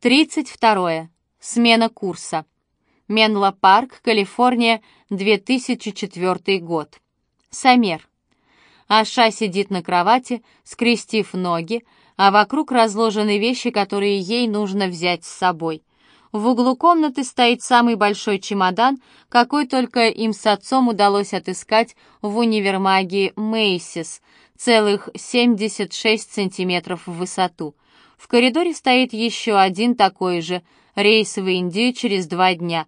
32. Смена курса. Менло Парк, Калифорния, 2004 год. Самер. Аша сидит на кровати, скрестив ноги, а вокруг разложены вещи, которые ей нужно взять с собой. В углу комнаты стоит самый большой чемодан, какой только им с отцом удалось отыскать в универмаге Мейсис, целых 76 сантиметров в высоту. В коридоре стоит еще один такой же, рейс в Индию через два дня.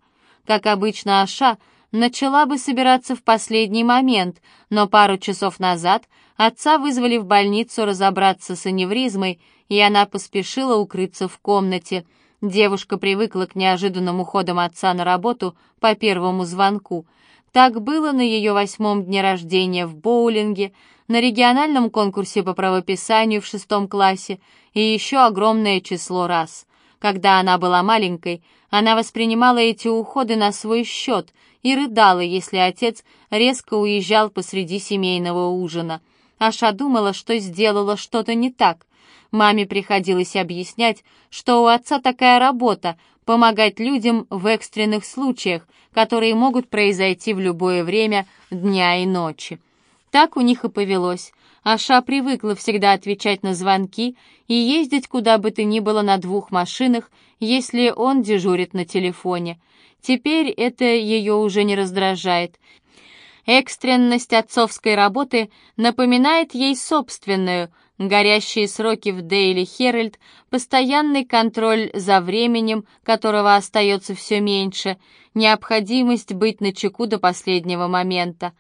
Как обычно, Аша начала бы собираться в последний момент, но пару часов назад отца вызвали в больницу разобраться с аневризмой, и она поспешила укрыться в комнате — Девушка привыкла к неожиданным уходам отца на работу по первому звонку. Так было на ее восьмом дне рождения в боулинге, на региональном конкурсе по правописанию в шестом классе и еще огромное число раз. Когда она была маленькой, она воспринимала эти уходы на свой счет и рыдала, если отец резко уезжал посреди семейного ужина. Аша думала, что сделала что-то не так, Маме приходилось объяснять, что у отца такая работа — помогать людям в экстренных случаях, которые могут произойти в любое время дня и ночи. Так у них и повелось. Аша привыкла всегда отвечать на звонки и ездить куда бы то ни было на двух машинах, если он дежурит на телефоне. Теперь это ее уже не раздражает. Экстренность отцовской работы напоминает ей собственную, горящие сроки в Daily Herald, постоянный контроль за временем, которого остается все меньше, необходимость быть начеку до последнего момента.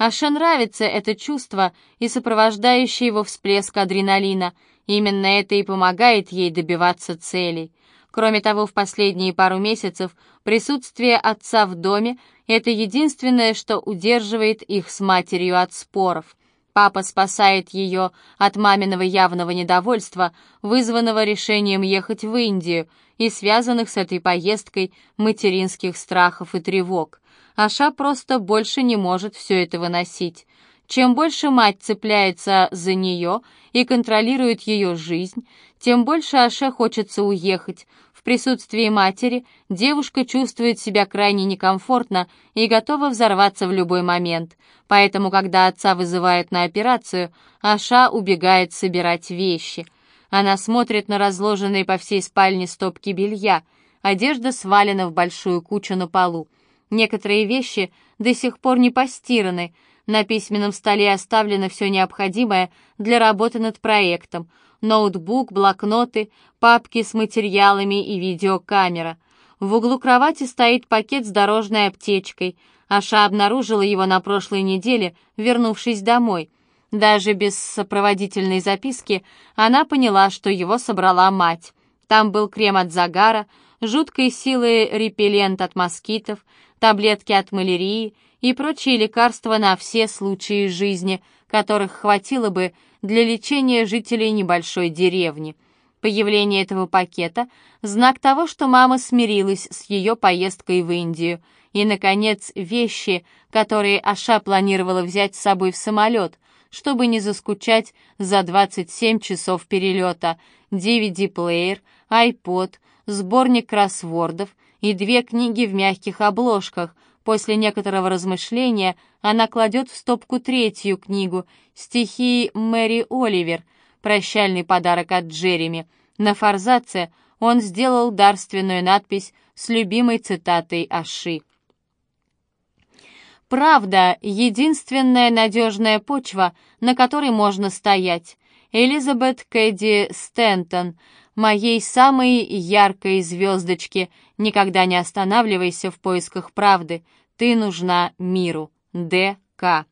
Аше нравится это чувство и сопровождающий его всплеск адреналина. Именно это и помогает ей добиваться целей. Кроме того, в последние пару месяцев присутствие отца в доме — это единственное, что удерживает их с матерью от споров. Папа спасает ее от маминого явного недовольства, вызванного решением ехать в Индию и связанных с этой поездкой материнских страхов и тревог. Аша просто больше не может все это выносить. Чем больше мать цепляется за нее и контролирует ее жизнь, тем больше Аше хочется уехать, в присутствии матери девушка чувствует себя крайне некомфортно и готова взорваться в любой момент. Поэтому, когда отца вызывают на операцию, Аша убегает собирать вещи. Она смотрит на разложенные по всей спальне стопки белья. Одежда свалена в большую кучу на полу. Некоторые вещи до сих пор не постираны. На письменном столе оставлено все необходимое для работы над проектом — ноутбук, блокноты, папки с материалами и видеокамера. В углу кровати стоит пакет с дорожной аптечкой. Аша обнаружила его на прошлой неделе, вернувшись домой. Даже без сопроводительной записки она поняла, что его собрала мать. Там был крем от загара, жуткой силы репеллент от москитов, таблетки от малярии и прочие лекарства на все случаи жизни, которых хватило бы для лечения жителей небольшой деревни. Появление этого пакета – знак того, что мама смирилась с ее поездкой в Индию. И, наконец, вещи, которые Аша планировала взять с собой в самолет, чтобы не заскучать за 27 часов перелета, DVD-плеер, iPod, сборник кроссвордов и две книги в мягких обложках – После некоторого размышления она кладет в стопку третью книгу «Стихи Мэри Оливер», прощальный подарок от Джереми. На форзаце он сделал дарственную надпись с любимой цитатой Аши. «Правда — единственная надежная почва, на которой можно стоять. Элизабет Кэдди Стентон, моей самой яркой звездочке, никогда не останавливайся в поисках правды. Ты нужна миру. Д.К.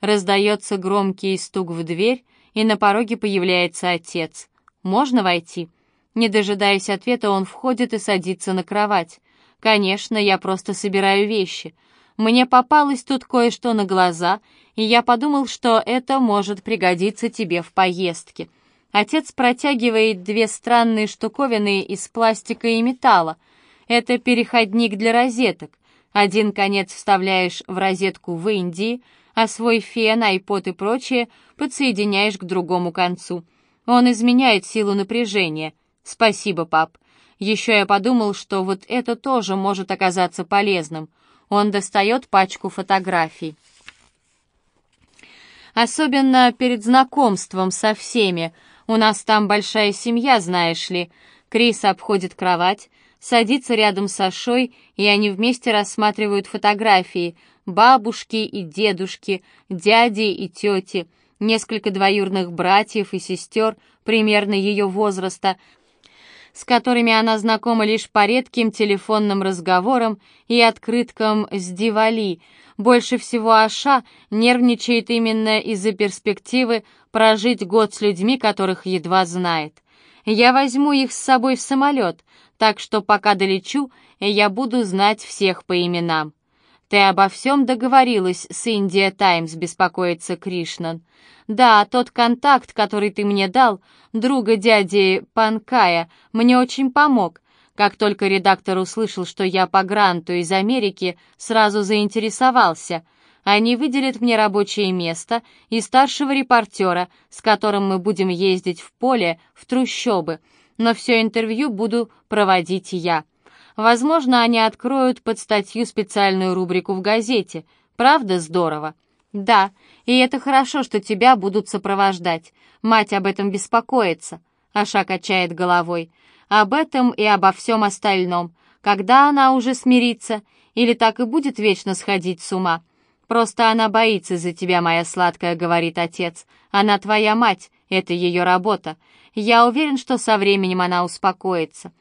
Раздается громкий стук в дверь, и на пороге появляется отец. «Можно войти?» Не дожидаясь ответа, он входит и садится на кровать. «Конечно, я просто собираю вещи. Мне попалось тут кое-что на глаза, и я подумал, что это может пригодиться тебе в поездке». Отец протягивает две странные штуковины из пластика и металла. Это переходник для розеток. Один конец вставляешь в розетку в Индии, а свой фен, айпод и прочее подсоединяешь к другому концу. Он изменяет силу напряжения. Спасибо, пап. Еще я подумал, что вот это тоже может оказаться полезным. Он достает пачку фотографий. Особенно перед знакомством со всеми. У нас там большая семья, знаешь ли. Крис обходит кровать, садится рядом с Ашой, и они вместе рассматривают фотографии бабушки и дедушки, дяди и тети, несколько двоюрных братьев и сестер примерно ее возраста, с которыми она знакома лишь по редким телефонным разговорам и открыткам с Дивали. Больше всего Аша нервничает именно из-за перспективы прожить год с людьми, которых едва знает. Я возьму их с собой в самолет, так что пока долечу, я буду знать всех по именам. «Ты обо всем договорилась с Индия Таймс», — беспокоится Кришнан. «Да, тот контакт, который ты мне дал, друга дяди Панкая, мне очень помог. Как только редактор услышал, что я по гранту из Америки, сразу заинтересовался. Они выделят мне рабочее место и старшего репортера, с которым мы будем ездить в поле, в трущобы. Но все интервью буду проводить я». Возможно, они откроют под статью специальную рубрику в газете. Правда здорово? Да, и это хорошо, что тебя будут сопровождать. Мать об этом беспокоится. Аша качает головой. Об этом и обо всем остальном. Когда она уже смирится? Или так и будет вечно сходить с ума? Просто она боится за тебя, моя сладкая, говорит отец. Она твоя мать, это ее работа. Я уверен, что со временем она успокоится.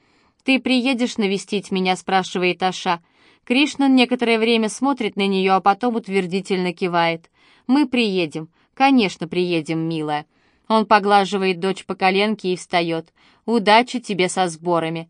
«Ты приедешь навестить меня?» — спрашивает Аша. Кришнан некоторое время смотрит на нее, а потом утвердительно кивает. «Мы приедем. Конечно, приедем, милая». Он поглаживает дочь по коленке и встает. «Удачи тебе со сборами».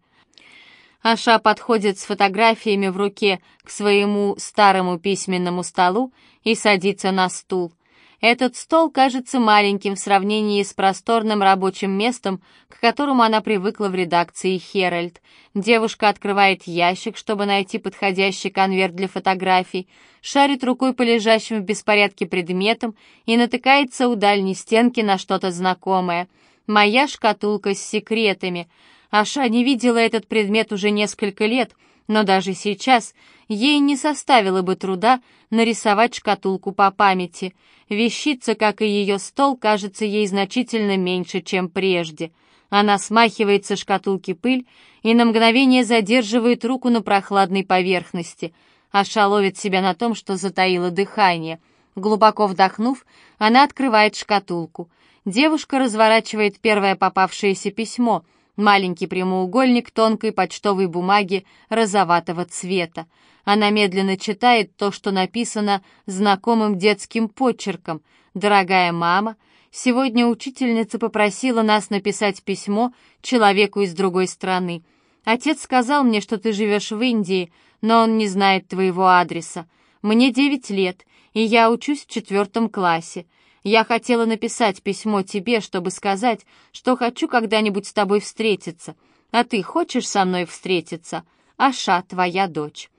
Аша подходит с фотографиями в руке к своему старому письменному столу и садится на стул. Этот стол кажется маленьким в сравнении с просторным рабочим местом, к которому она привыкла в редакции «Херальд». Девушка открывает ящик, чтобы найти подходящий конверт для фотографий, шарит рукой по лежащим в беспорядке предметам и натыкается у дальней стенки на что-то знакомое. «Моя шкатулка с секретами». Аша не видела этот предмет уже несколько лет — но даже сейчас ей не составило бы труда нарисовать шкатулку по памяти. Вещица, как и ее стол, кажется ей значительно меньше, чем прежде. Она смахивает со шкатулки пыль и на мгновение задерживает руку на прохладной поверхности. Аша ловит себя на том, что затаила дыхание. Глубоко вдохнув, она открывает шкатулку. Девушка разворачивает первое попавшееся письмо — Маленький прямоугольник тонкой почтовой бумаги розоватого цвета. Она медленно читает то, что написано знакомым детским почерком. «Дорогая мама, сегодня учительница попросила нас написать письмо человеку из другой страны. Отец сказал мне, что ты живешь в Индии, но он не знает твоего адреса. Мне девять лет, и я учусь в четвертом классе. Я хотела написать письмо тебе, чтобы сказать, что хочу когда-нибудь с тобой встретиться. А ты хочешь со мной встретиться? Аша, твоя дочь».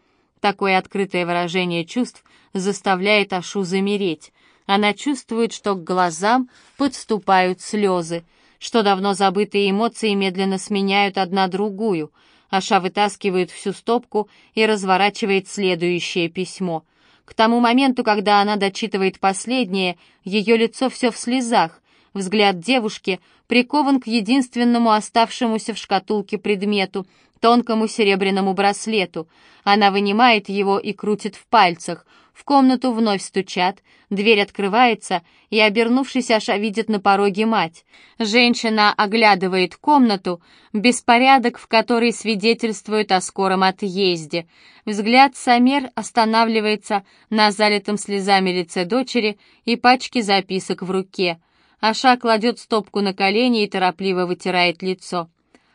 Такое открытое выражение чувств заставляет Ашу замереть. Она чувствует, что к глазам подступают слезы, что давно забытые эмоции медленно сменяют одна другую. Аша вытаскивает всю стопку и разворачивает следующее письмо — к тому моменту, когда она дочитывает последнее, ее лицо все в слезах. Взгляд девушки прикован к единственному оставшемуся в шкатулке предмету — тонкому серебряному браслету. Она вынимает его и крутит в пальцах — в комнату вновь стучат, дверь открывается, и, обернувшись, Аша видит на пороге мать. Женщина оглядывает комнату, беспорядок, в который свидетельствует о скором отъезде. Взгляд Самер останавливается на залитом слезами лице дочери и пачке записок в руке. Аша кладет стопку на колени и торопливо вытирает лицо.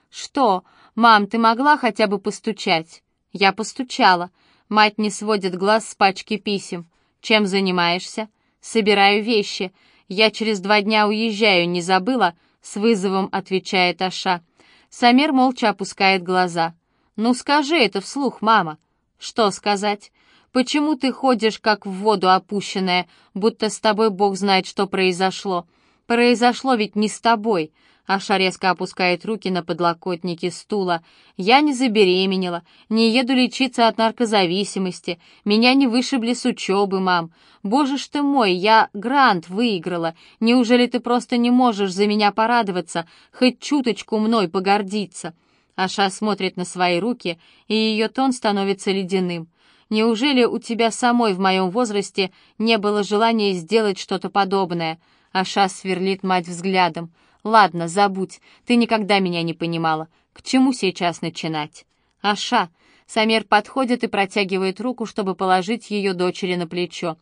«Что? Мам, ты могла хотя бы постучать?» «Я постучала». Мать не сводит глаз с пачки писем. «Чем занимаешься?» «Собираю вещи. Я через два дня уезжаю, не забыла?» С вызовом отвечает Аша. Самер молча опускает глаза. «Ну скажи это вслух, мама». «Что сказать? Почему ты ходишь, как в воду опущенная, будто с тобой Бог знает, что произошло? Произошло ведь не с тобой. Аша резко опускает руки на подлокотники стула. «Я не забеременела, не еду лечиться от наркозависимости, меня не вышибли с учебы, мам. Боже ж ты мой, я грант выиграла. Неужели ты просто не можешь за меня порадоваться, хоть чуточку мной погордиться?» Аша смотрит на свои руки, и ее тон становится ледяным. «Неужели у тебя самой в моем возрасте не было желания сделать что-то подобное?» Аша сверлит мать взглядом. «Ладно, забудь, ты никогда меня не понимала. К чему сейчас начинать?» «Аша!» Самер подходит и протягивает руку, чтобы положить ее дочери на плечо.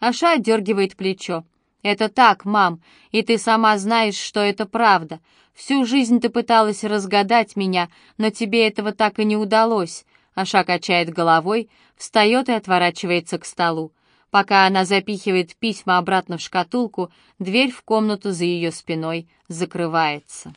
Аша отдергивает плечо. «Это так, мам, и ты сама знаешь, что это правда. Всю жизнь ты пыталась разгадать меня, но тебе этого так и не удалось». Аша качает головой, встает и отворачивается к столу. Пока она запихивает письма обратно в шкатулку, дверь в комнату за ее спиной закрывается.